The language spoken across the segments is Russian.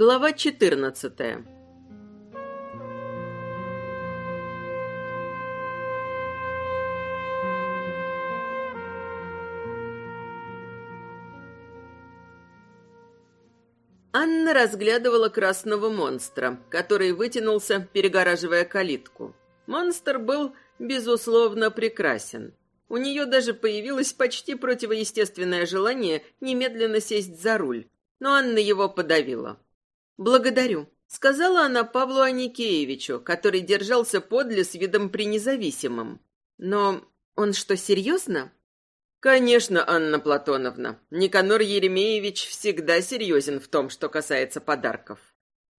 Глава 14. Анна разглядывала красного монстра, который вытянулся, перегораживая калитку. Монстр был, безусловно, прекрасен. У нее даже появилось почти противоестественное желание немедленно сесть за руль, но Анна его подавила. «Благодарю», — сказала она Павлу Аникеевичу, который держался подле с видом пренезависимым. «Но он что, серьезно?» «Конечно, Анна Платоновна. Никанор Еремеевич всегда серьезен в том, что касается подарков».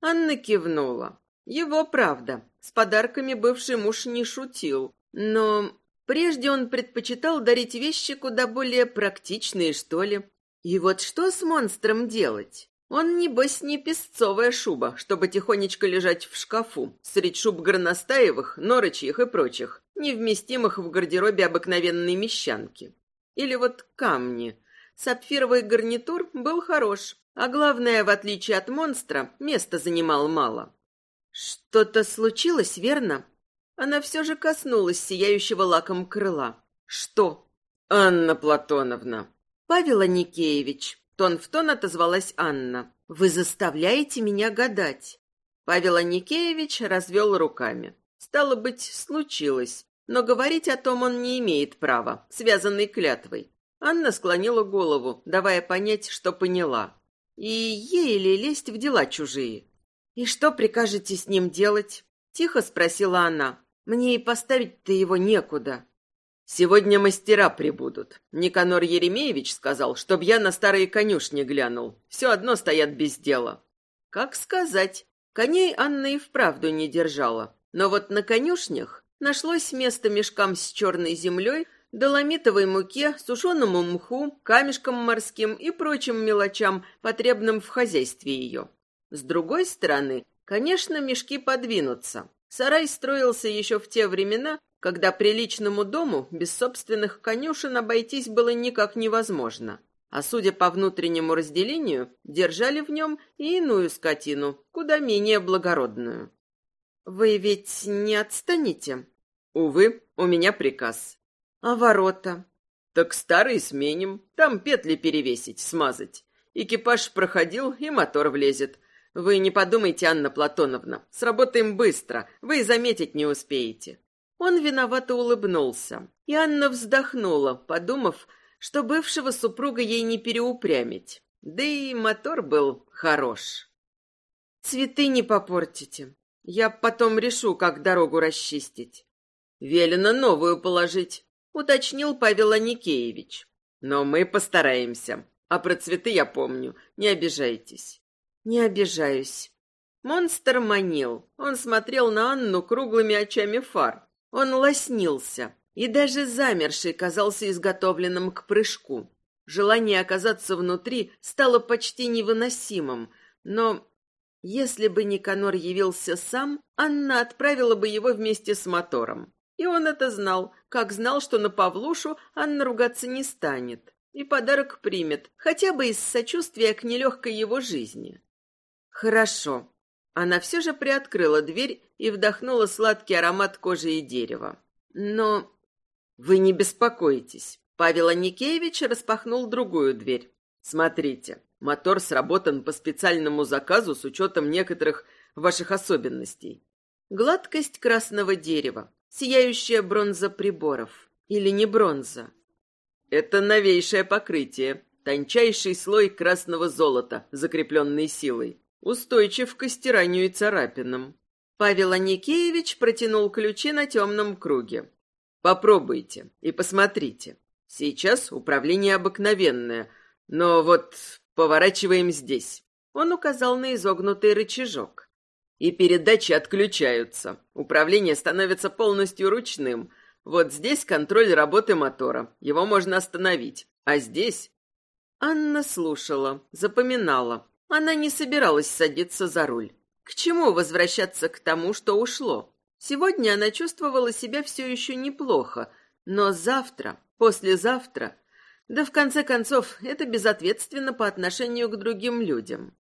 Анна кивнула. «Его правда. С подарками бывший муж не шутил. Но прежде он предпочитал дарить вещи куда более практичные, что ли. И вот что с монстром делать?» Он, небось, не песцовая шуба, чтобы тихонечко лежать в шкафу, среди шуб горностаевых, норычьих и прочих, невместимых в гардеробе обыкновенной мещанки. Или вот камни. Сапфировый гарнитур был хорош, а главное, в отличие от монстра, места занимал мало. Что-то случилось, верно? Она все же коснулась сияющего лаком крыла. Что? Анна Платоновна. Павел Аникеевич, Тон в тон отозвалась Анна. «Вы заставляете меня гадать». Павел Аникеевич развел руками. Стало быть, случилось, но говорить о том он не имеет права, связанной клятвой. Анна склонила голову, давая понять, что поняла. И ей ли лезть в дела чужие? «И что прикажете с ним делать?» — тихо спросила она. «Мне и поставить-то его некуда». Сегодня мастера прибудут. Никанор Еремеевич сказал, чтоб я на старые конюшни глянул. Все одно стоят без дела. Как сказать? Коней Анна и вправду не держала. Но вот на конюшнях нашлось место мешкам с черной землей, доломитовой муке, сушеному мху, камешкам морским и прочим мелочам, потребным в хозяйстве ее. С другой стороны, конечно, мешки подвинутся. Сарай строился еще в те времена, когда приличному дому без собственных конюшен обойтись было никак невозможно. А судя по внутреннему разделению, держали в нем и иную скотину, куда менее благородную. «Вы ведь не отстанете?» «Увы, у меня приказ». «А ворота?» «Так старые сменим, там петли перевесить, смазать. Экипаж проходил, и мотор влезет. Вы не подумайте, Анна Платоновна, сработаем быстро, вы и заметить не успеете. Он виновато улыбнулся, и Анна вздохнула, подумав, что бывшего супруга ей не переупрямить. Да и мотор был хорош. «Цветы не попортите. Я потом решу, как дорогу расчистить». «Велено новую положить», — уточнил Павел Аникеевич. «Но мы постараемся. А про цветы я помню. Не обижайтесь». «Не обижаюсь». Монстр манил. Он смотрел на Анну круглыми очами фар, он лоснился и даже замерший казался изготовленным к прыжку. Желание оказаться внутри стало почти невыносимым, но если бы Никанор явился сам, Анна отправила бы его вместе с мотором. И он это знал, как знал, что на Павлушу Анна ругаться не станет. И подарок примет, хотя бы из сочувствия к нелегкой его жизни. Хорошо, она все же приоткрыла дверь и вдохнула сладкий аромат кожи и дерева. Но вы не беспокойтесь. Павел Аникеевич распахнул другую дверь. Смотрите, мотор сработан по специальному заказу с учетом некоторых ваших особенностей. Гладкость красного дерева, сияющая бронза приборов. Или не бронза. Это новейшее покрытие, тончайший слой красного золота, закрепленный силой. Устойчив к стиранию и царапинам. Павел Аникеевич протянул ключи на темном круге. Попробуйте и посмотрите. Сейчас управление обыкновенное, но вот поворачиваем здесь. Он указал на изогнутый рычажок. И передачи отключаются. Управление становится полностью ручным. Вот здесь контроль работы мотора. Его можно остановить. А здесь... Анна слушала, запоминала. Она не собиралась садиться за руль. К чему возвращаться к тому, что ушло? Сегодня она чувствовала себя все еще неплохо, но завтра, послезавтра, да в конце концов, это безответственно по отношению к другим людям.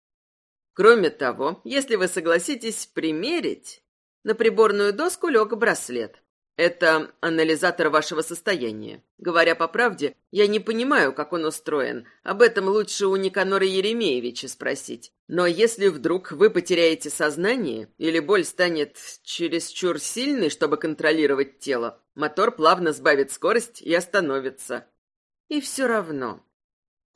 Кроме того, если вы согласитесь примерить, на приборную доску лег браслет. Это анализатор вашего состояния. Говоря по правде, я не понимаю, как он устроен. Об этом лучше у Никанора Еремеевича спросить. Но если вдруг вы потеряете сознание или боль станет чересчур сильной, чтобы контролировать тело, мотор плавно сбавит скорость и остановится. И все равно.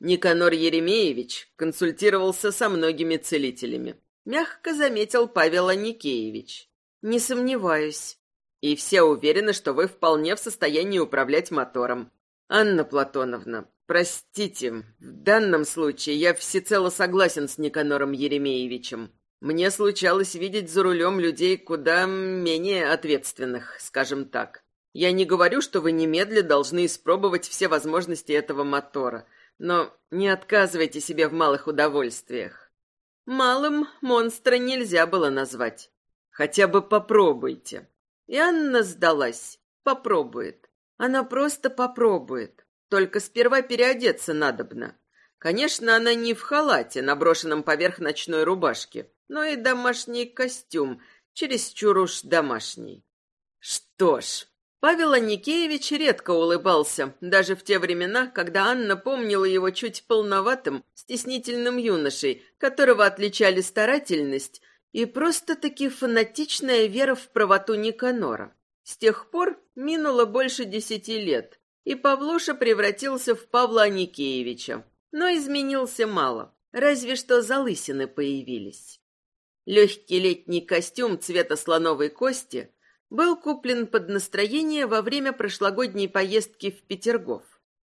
Никанор Еремеевич консультировался со многими целителями. Мягко заметил Павел Аникеевич. «Не сомневаюсь. И все уверены, что вы вполне в состоянии управлять мотором. Анна Платоновна, простите, в данном случае я всецело согласен с Никанором Еремеевичем. Мне случалось видеть за рулем людей куда менее ответственных, скажем так. Я не говорю, что вы немедля должны испробовать все возможности этого мотора, но не отказывайте себе в малых удовольствиях. Малым монстра нельзя было назвать. Хотя бы попробуйте. И Анна сдалась. Попробует. Она просто попробует. Только сперва переодеться надобно. Конечно, она не в халате, наброшенном поверх ночной рубашки, но и домашний костюм, чересчур уж домашний. Что ж, Павел Аникеевич редко улыбался, даже в те времена, когда Анна помнила его чуть полноватым, стеснительным юношей, которого отличали старательность и просто-таки фанатичная вера в правоту Никанора. С тех пор минуло больше десяти лет, и Павлуша превратился в Павла Аникеевича, но изменился мало, разве что залысины появились. Легкий летний костюм цвета слоновой кости был куплен под настроение во время прошлогодней поездки в Петергоф.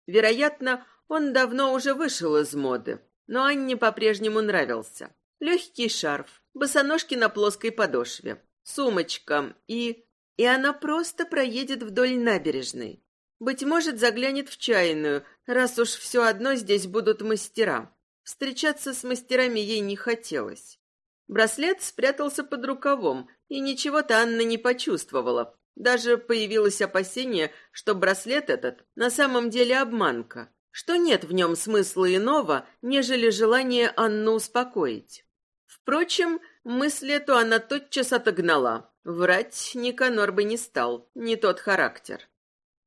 Вероятно, он давно уже вышел из моды, но Анне по-прежнему нравился. Легкий шарф, босоножки на плоской подошве, сумочка и... И она просто проедет вдоль набережной. Быть может, заглянет в чайную, раз уж все одно здесь будут мастера. Встречаться с мастерами ей не хотелось. Браслет спрятался под рукавом, и ничего-то Анна не почувствовала. Даже появилось опасение, что браслет этот на самом деле обманка, что нет в нем смысла иного, нежели желание Анну успокоить. Впрочем, мысль эту она тотчас отогнала. Врать Никанор бы не стал, не тот характер.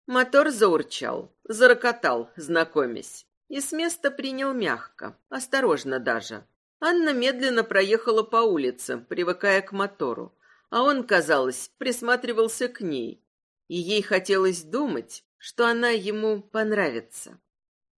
Мотор заурчал, зарокотал, знакомясь, и с места принял мягко, осторожно даже. Анна медленно проехала по улице, привыкая к мотору, а он, казалось, присматривался к ней, и ей хотелось думать, что она ему понравится.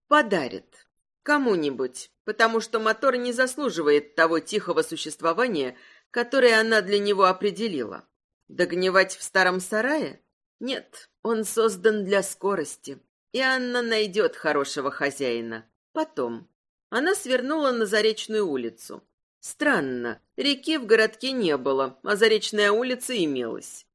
Подарит. Кому-нибудь, потому что мотор не заслуживает того тихого существования, которое она для него определила. Догнивать в старом сарае? Нет, он создан для скорости, и Анна найдет хорошего хозяина. Потом. Она свернула на Заречную улицу. Странно, реки в городке не было, а Заречная улица имелась.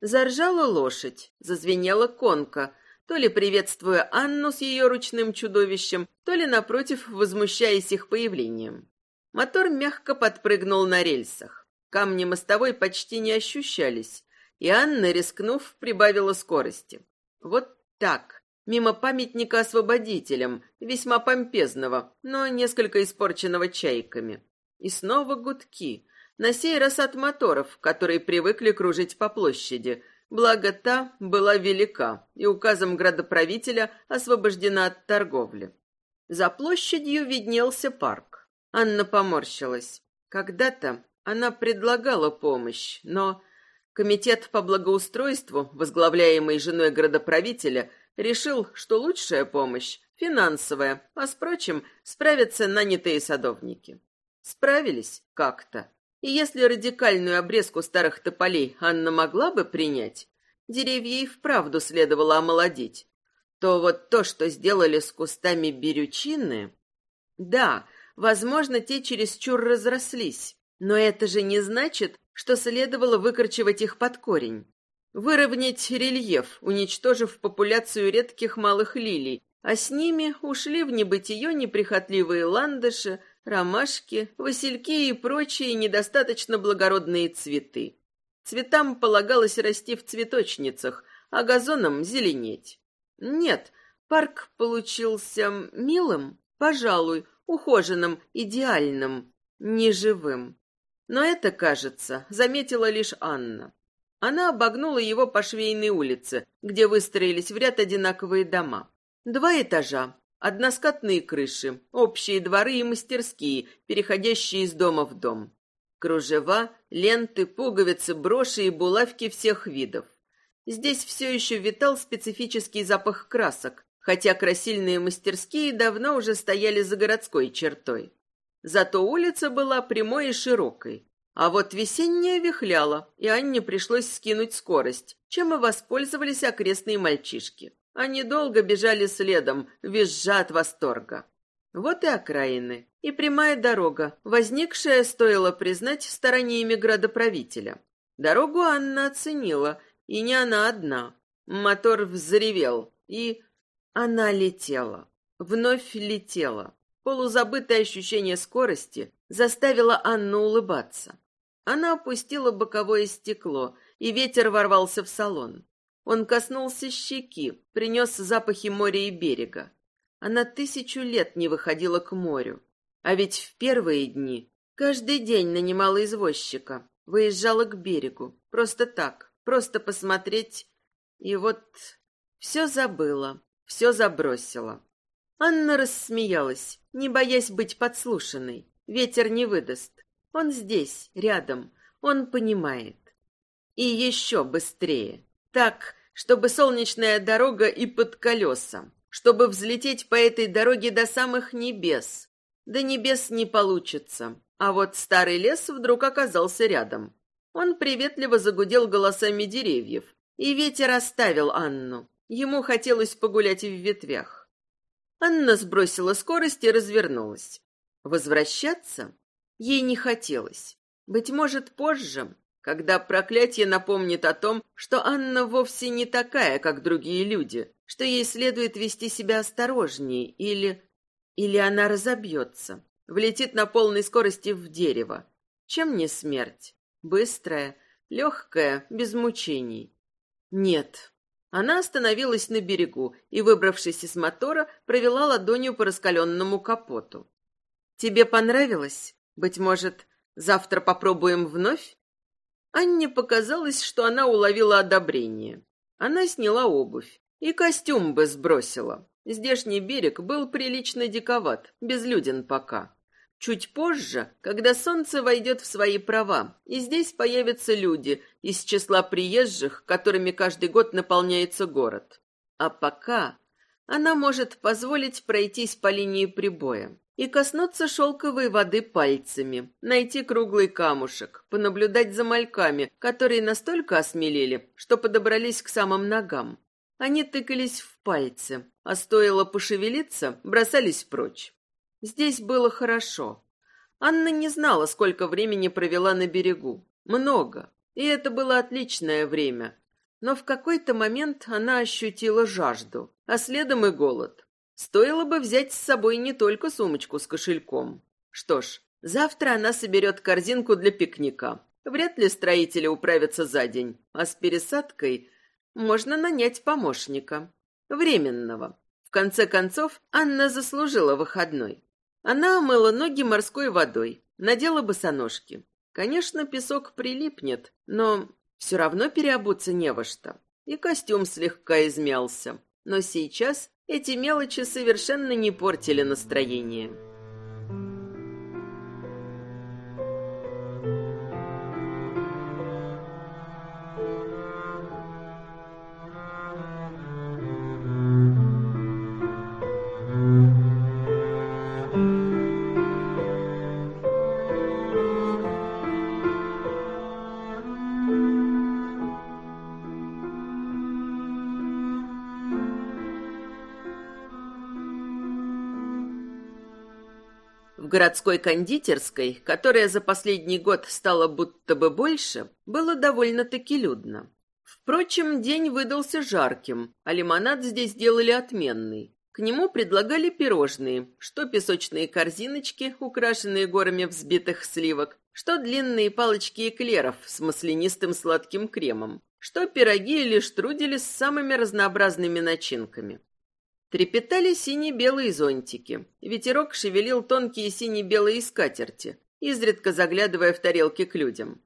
Заржала лошадь, зазвенела конка, то ли приветствуя Анну с ее ручным чудовищем, то ли, напротив, возмущаясь их появлением. Мотор мягко подпрыгнул на рельсах. Камни мостовой почти не ощущались, и Анна, рискнув, прибавила скорости. Вот так, мимо памятника освободителям, весьма помпезного, но несколько испорченного чайками. И снова гудки, на сей раз от моторов, которые привыкли кружить по площади, благо та была велика и указом градоправителя освобождена от торговли. За площадью виднелся парк. Анна поморщилась. Когда-то она предлагала помощь, но комитет по благоустройству, возглавляемый женой градоправителя, решил, что лучшая помощь финансовая, а с прочим справятся нанятые садовники. Справились как-то. И если радикальную обрезку старых тополей Анна могла бы принять, деревья и вправду следовало омолодить, то вот то, что сделали с кустами берючины... Да, возможно, те чересчур разрослись, но это же не значит, что следовало выкорчевать их под корень. Выровнять рельеф, уничтожив популяцию редких малых лилий, а с ними ушли в небытие неприхотливые ландыши, ромашки, васильки и прочие недостаточно благородные цветы. Цветам полагалось расти в цветочницах, а газонам зеленеть. Нет, парк получился милым, пожалуй, ухоженным, идеальным. неживым. Но это, кажется, заметила лишь Анна. Она обогнула его по швейной улице, где выстроились в ряд одинаковые дома. Два этажа, односкатные крыши, общие дворы и мастерские, переходящие из дома в дом. Кружева, ленты, пуговицы, броши и булавки всех видов. Здесь все еще витал специфический запах красок, хотя красильные мастерские давно уже стояли за городской чертой. Зато улица была прямой и широкой. А вот весенняя вихляла, и Анне пришлось скинуть скорость, чем и воспользовались окрестные мальчишки. Они долго бежали следом, визжа от восторга. Вот и окраины, и прямая дорога, возникшая, стоило признать, стараниями градоправителя. Дорогу Анна оценила, и не она одна. Мотор взревел, и она летела. Вновь летела. Полузабытое ощущение скорости заставило Анну улыбаться. Она опустила боковое стекло, и ветер ворвался в салон. Он коснулся щеки, принес запахи моря и берега. Она тысячу лет не выходила к морю. А ведь в первые дни каждый день нанимала извозчика, выезжала к берегу, просто так, просто посмотреть. И вот все забыла, все забросила. Анна рассмеялась, не боясь быть подслушанной. Ветер не выдаст. Он здесь, рядом. Он понимает. И еще быстрее. Так, чтобы солнечная дорога и под колеса. Чтобы взлететь по этой дороге до самых небес. До небес не получится. А вот старый лес вдруг оказался рядом. Он приветливо загудел голосами деревьев. И ветер оставил Анну. Ему хотелось погулять в ветвях. Анна сбросила скорость и развернулась. Возвращаться ей не хотелось. Быть может, позже, когда проклятие напомнит о том, что Анна вовсе не такая, как другие люди, что ей следует вести себя осторожнее, или... Или она разобьется, влетит на полной скорости в дерево. Чем не смерть? Быстрая, легкая, без мучений. Нет, она остановилась на берегу и, выбравшись из мотора, провела ладонью по раскаленному капоту. «Тебе понравилось? Быть может, завтра попробуем вновь?» Анне показалось, что она уловила одобрение. Она сняла обувь и костюм бы сбросила. Здешний берег был прилично диковат, безлюден пока. Чуть позже, когда солнце войдет в свои права, и здесь появятся люди из числа приезжих, которыми каждый год наполняется город. А пока она может позволить пройтись по линии прибоя и коснуться шелковой воды пальцами, найти круглый камушек, понаблюдать за мальками, которые настолько осмелели, что подобрались к самым ногам. Они тыкались в пальцы, а стоило пошевелиться, бросались прочь. Здесь было хорошо. Анна не знала, сколько времени провела на берегу. Много. И это было отличное время. Но в какой-то момент она ощутила жажду, а следом и голод. Стоило бы взять с собой не только сумочку с кошельком. Что ж, завтра она соберет корзинку для пикника. Вряд ли строители управятся за день, а с пересадкой можно нанять помощника. Временного. В конце концов, Анна заслужила выходной. Она омыла ноги морской водой, надела босоножки. Конечно, песок прилипнет, но все равно переобуться не во что. И костюм слегка измялся. Но сейчас эти мелочи совершенно не портили настроение. Городской кондитерской, которая за последний год стала будто бы больше, было довольно-таки людно. Впрочем, день выдался жарким, а лимонад здесь делали отменный. К нему предлагали пирожные, что песочные корзиночки, украшенные горами взбитых сливок, что длинные палочки эклеров с маслянистым сладким кремом, что пироги или штрудели с самыми разнообразными начинками. Трепетали сине-белые зонтики. Ветерок шевелил тонкие сине-белые скатерти. изредка заглядывая в тарелки к людям.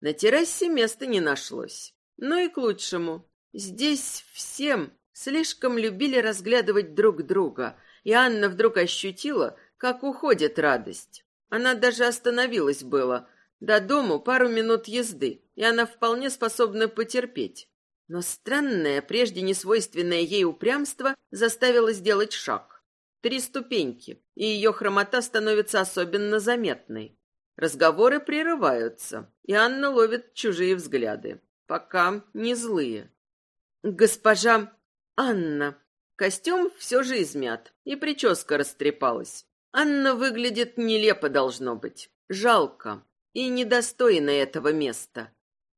На террасе места не нашлось. Но и к лучшему. Здесь всем слишком любили разглядывать друг друга, и Анна вдруг ощутила, как уходит радость. Она даже остановилась было. До дому пару минут езды, и она вполне способна потерпеть. Но странное, прежде не свойственное ей упрямство заставило сделать шаг. Три ступеньки, и ее хромота становится особенно заметной. Разговоры прерываются, и Анна ловит чужие взгляды. Пока не злые. «Госпожа Анна!» Костюм все же измят, и прическа растрепалась. Анна выглядит нелепо, должно быть. Жалко и недостойна этого места.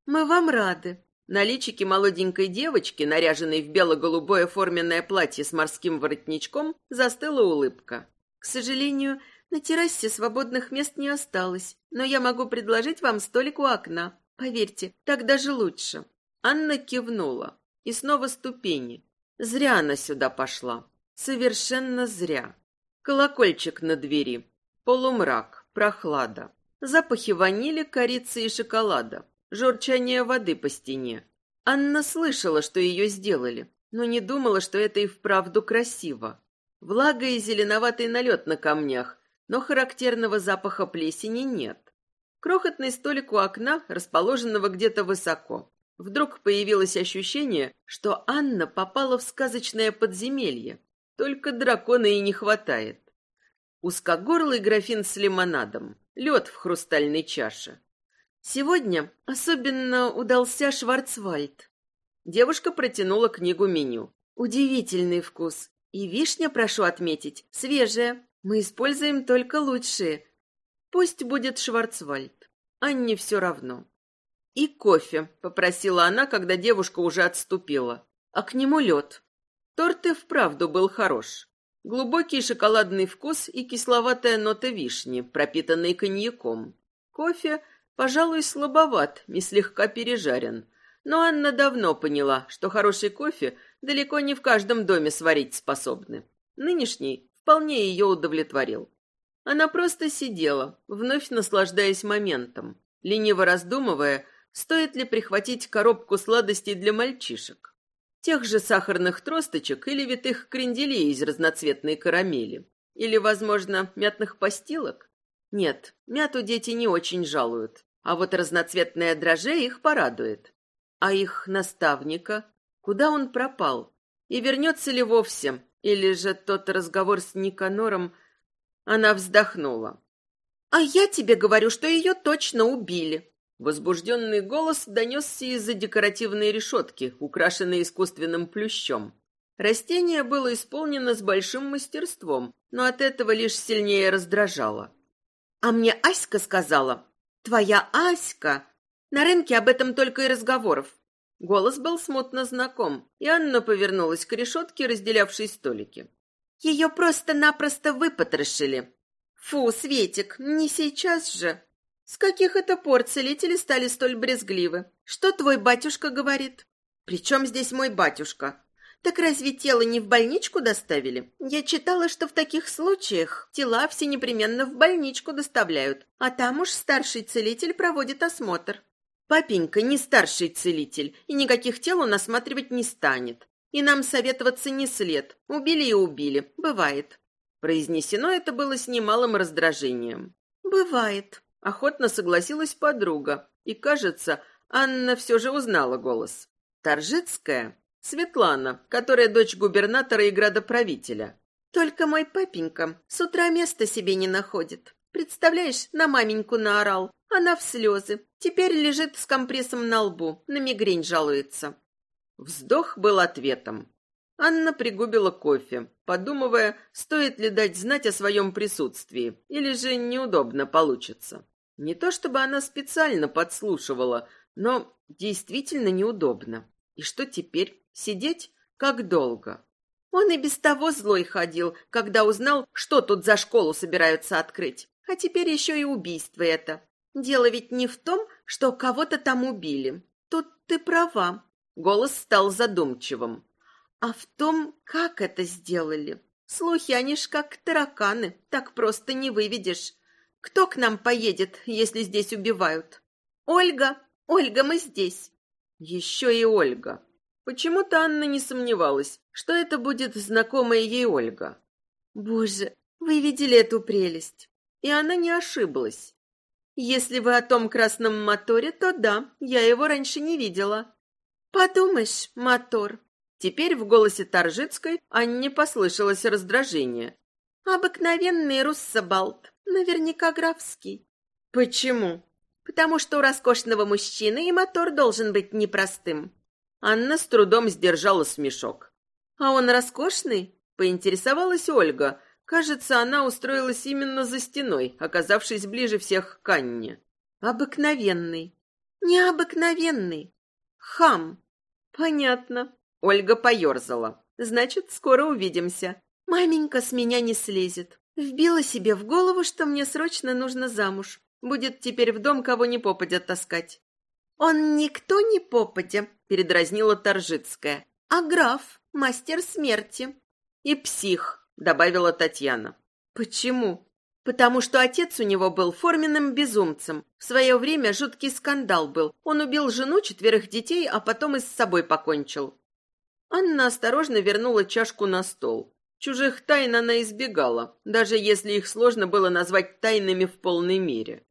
«Мы вам рады», на личике молоденькой девочки, наряженной в бело-голубое форменное платье с морским воротничком, застыла улыбка. «К сожалению, на террасе свободных мест не осталось, но я могу предложить вам столик у окна. Поверьте, так даже лучше». Анна кивнула. И снова ступени. Зря она сюда пошла. Совершенно зря. Колокольчик на двери. Полумрак, прохлада. Запахи ванили, корицы и шоколада журчание воды по стене. Анна слышала, что ее сделали, но не думала, что это и вправду красиво. Влага и зеленоватый налет на камнях, но характерного запаха плесени нет. Крохотный столик у окна, расположенного где-то высоко. Вдруг появилось ощущение, что Анна попала в сказочное подземелье. Только дракона и не хватает. Узкогорлый графин с лимонадом, лед в хрустальной чаше. Сегодня особенно удался Шварцвальд. Девушка протянула книгу меню. Удивительный вкус. И вишня, прошу отметить, свежая. Мы используем только лучшие. Пусть будет Шварцвальд. Анне все равно. И кофе, попросила она, когда девушка уже отступила. А к нему лед. Торт и вправду был хорош. Глубокий шоколадный вкус и кисловатая нота вишни, пропитанной коньяком. Кофе — Пожалуй, слабоват и слегка пережарен. Но Анна давно поняла, что хороший кофе далеко не в каждом доме сварить способны. Нынешний вполне ее удовлетворил. Она просто сидела, вновь наслаждаясь моментом, лениво раздумывая, стоит ли прихватить коробку сладостей для мальчишек. Тех же сахарных тросточек или витых кренделей из разноцветной карамели. Или, возможно, мятных постилок. Нет, мяту дети не очень жалуют. А вот разноцветное дроже их порадует. А их наставника? Куда он пропал? И вернется ли вовсе? Или же тот разговор с Никанором... Она вздохнула. «А я тебе говорю, что ее точно убили!» Возбужденный голос донесся из-за декоративной решетки, украшенной искусственным плющом. Растение было исполнено с большим мастерством, но от этого лишь сильнее раздражало. «А мне Аська сказала, «Твоя Аська!» На рынке об этом только и разговоров. Голос был смутно знаком, и Анна повернулась к решетке, разделявшей столики. Ее просто-напросто выпотрошили. Фу, Светик, не сейчас же. С каких это пор целители стали столь брезгливы? Что твой батюшка говорит? Причем здесь мой батюшка? Так разве тело не в больничку доставили? Я читала, что в таких случаях тела все непременно в больничку доставляют, а там уж старший целитель проводит осмотр. Папенька не старший целитель и никаких тел он осматривать не станет. И нам советоваться не след. Убили и убили. Бывает. Произнесено это было с немалым раздражением. Бывает. Охотно согласилась подруга. И, кажется, Анна все же узнала голос. Торжицкая Светлана, которая дочь губернатора и градоправителя. Только мой папенька с утра места себе не находит. Представляешь, на маменьку наорал. Она в слезы. Теперь лежит с компрессом на лбу, на мигрень жалуется. Вздох был ответом. Анна пригубила кофе, подумывая, стоит ли дать знать о своем присутствии, или же неудобно получится. Не то чтобы она специально подслушивала, но действительно неудобно. И что теперь? Сидеть? Как долго? Он и без того злой ходил, когда узнал, что тут за школу собираются открыть. А теперь еще и убийство это. Дело ведь не в том, что кого-то там убили. Тут ты права. Голос стал задумчивым. А в том, как это сделали. Слухи, они ж как тараканы, так просто не выведешь. Кто к нам поедет, если здесь убивают? Ольга, Ольга, мы здесь. Еще и Ольга. Почему-то Анна не сомневалась, что это будет знакомая ей Ольга. Боже, вы видели эту прелесть? И она не ошиблась. Если вы о том красном моторе, то да, я его раньше не видела. Подумаешь, мотор. Теперь в голосе Торжицкой Анне послышалось раздражение. Обыкновенный руссобалт, наверняка графский. Почему? Потому что у роскошного мужчины и мотор должен быть непростым. Анна с трудом сдержала смешок. А он роскошный? Поинтересовалась Ольга, Кажется, она устроилась именно за стеной, оказавшись ближе всех к Анне. Обыкновенный. Необыкновенный. Хам. Понятно. Ольга поерзала. Значит, скоро увидимся. Маменька с меня не слезет. Вбила себе в голову, что мне срочно нужно замуж. Будет теперь в дом кого ни попадя таскать. Он никто не попадя, передразнила Торжицкая, а граф, мастер смерти. И псих, добавила Татьяна. Почему? Потому что отец у него был форменным безумцем. В свое время жуткий скандал был. Он убил жену, четверых детей, а потом и с собой покончил. Анна осторожно вернула чашку на стол. Чужих тайн она избегала, даже если их сложно было назвать тайнами в полной мере.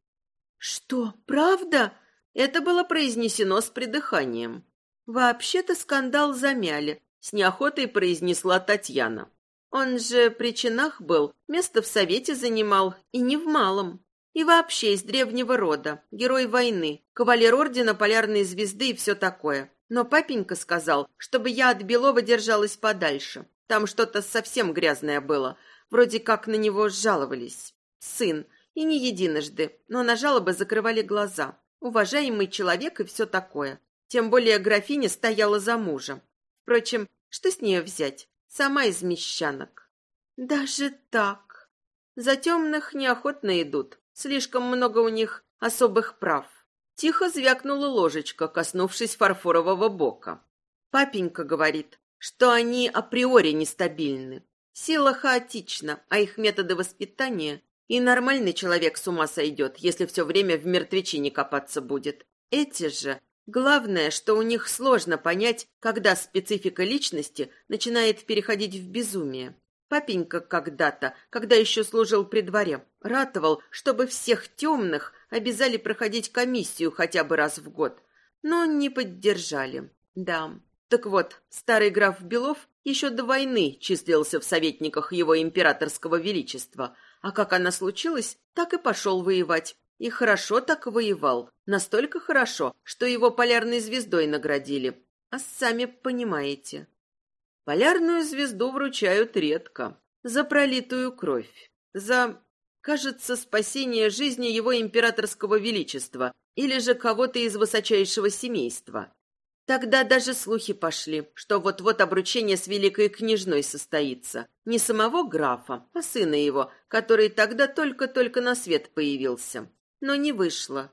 «Что, правда?» Это было произнесено с придыханием. «Вообще-то скандал замяли», — с неохотой произнесла Татьяна. Он же при чинах был, место в совете занимал, и не в малом. И вообще из древнего рода, герой войны, кавалер ордена полярной звезды и все такое. Но папенька сказал, чтобы я от Белова держалась подальше. Там что-то совсем грязное было, вроде как на него жаловались. Сын, и не единожды, но на жалобы закрывали глаза. Уважаемый человек и все такое. Тем более графиня стояла за мужем. Впрочем, что с нее взять? Сама из мещанок. Даже так. За темных неохотно идут. Слишком много у них особых прав. Тихо звякнула ложечка, коснувшись фарфорового бока. Папенька говорит, что они априори нестабильны. Сила хаотична, а их методы воспитания и нормальный человек с ума сойдет, если все время в мертвечине копаться будет. Эти же Главное, что у них сложно понять, когда специфика личности начинает переходить в безумие. Папенька когда-то, когда еще служил при дворе, ратовал, чтобы всех темных обязали проходить комиссию хотя бы раз в год. Но не поддержали. Да. Так вот, старый граф Белов еще до войны числился в советниках его императорского величества, а как она случилась, так и пошел воевать. И хорошо так воевал. Настолько хорошо, что его полярной звездой наградили. А сами понимаете. Полярную звезду вручают редко. За пролитую кровь. За, кажется, спасение жизни его императорского величества или же кого-то из высочайшего семейства. Тогда даже слухи пошли, что вот-вот обручение с великой княжной состоится. Не самого графа, а сына его, который тогда только-только на свет появился но не вышло.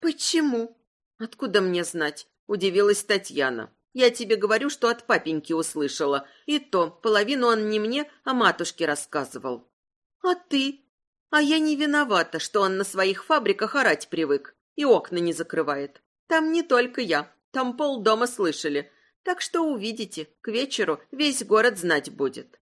Почему? Откуда мне знать? Удивилась Татьяна. Я тебе говорю, что от папеньки услышала. И то, половину он не мне, а матушке рассказывал. А ты? А я не виновата, что он на своих фабриках орать привык и окна не закрывает. Там не только я, там полдома слышали. Так что увидите, к вечеру весь город знать будет.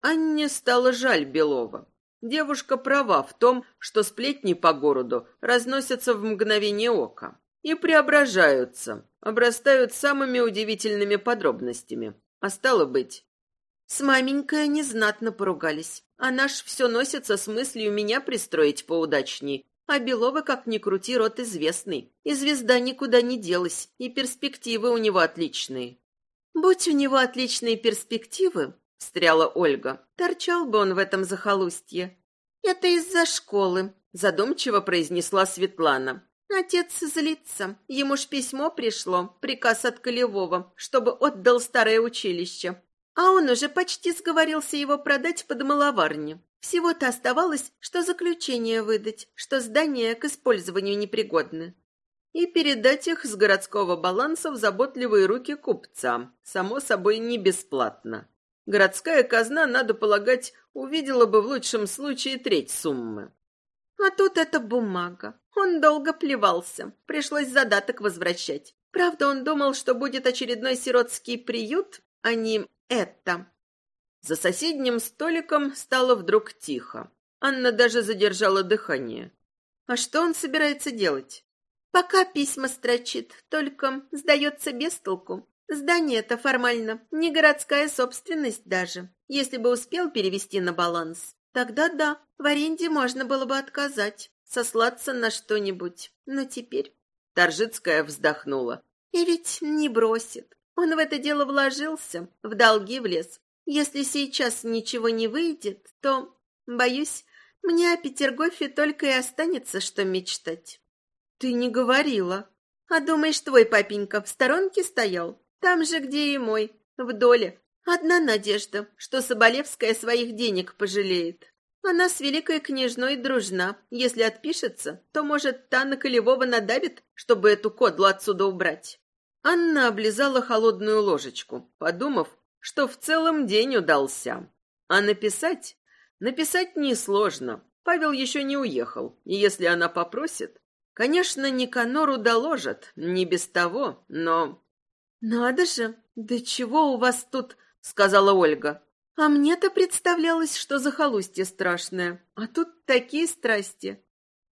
Анне стало жаль Белова. Девушка права в том, что сплетни по городу разносятся в мгновение ока и преображаются, обрастают самыми удивительными подробностями. А стало быть... С маменькой незнатно поругались, а наш все носится с мыслью меня пристроить поудачней, а Белова, как ни крути, род известный, и звезда никуда не делась, и перспективы у него отличные. Будь у него отличные перспективы, — встряла Ольга. «Торчал бы он в этом захолустье». «Это из-за школы», — задумчиво произнесла Светлана. «Отец злится. Ему ж письмо пришло, приказ от Колевого, чтобы отдал старое училище. А он уже почти сговорился его продать под маловарню. Всего-то оставалось, что заключение выдать, что здание к использованию непригодны. И передать их с городского баланса в заботливые руки купца, само собой, не бесплатно. Городская казна, надо полагать, увидела бы в лучшем случае треть суммы. А тут эта бумага. Он долго плевался. Пришлось задаток возвращать. Правда, он думал, что будет очередной сиротский приют, а не это. За соседним столиком стало вдруг тихо. Анна даже задержала дыхание. А что он собирается делать? Пока письма строчит, только сдается без толку. Здание это формально не городская собственность даже. Если бы успел перевести на баланс, тогда да, в аренде можно было бы отказать, сослаться на что-нибудь. Но теперь... Торжицкая вздохнула. И ведь не бросит. Он в это дело вложился, в долги влез. Если сейчас ничего не выйдет, то, боюсь, мне о Петергофе только и останется, что мечтать. Ты не говорила. А думаешь, твой папенька в сторонке стоял? Там же, где и мой, в доле. Одна надежда, что Соболевская своих денег пожалеет. Она с великой княжной дружна. Если отпишется, то, может, та на Колевого надавит, чтобы эту кодлу отсюда убрать. Анна облизала холодную ложечку, подумав, что в целом день удался. А написать? Написать несложно. Павел еще не уехал, и если она попросит... Конечно, Никанору доложат, не без того, но... «Надо же, да чего у вас тут?» — сказала Ольга. «А мне-то представлялось, что захолустье страшное, а тут такие страсти».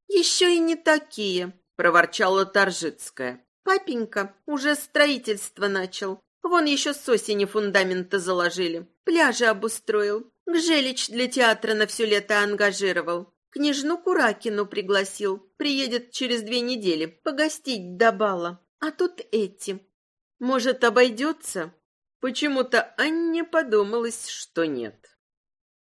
«Еще и не такие», — проворчала Торжицкая. «Папенька уже строительство начал. Вон еще с осени фундаменты заложили, пляжи обустроил, Гжелич для театра на все лето ангажировал. Княжну Куракину пригласил. Приедет через две недели погостить до бала. А тут эти. Может, обойдется? Почему-то Анне подумалось, что нет.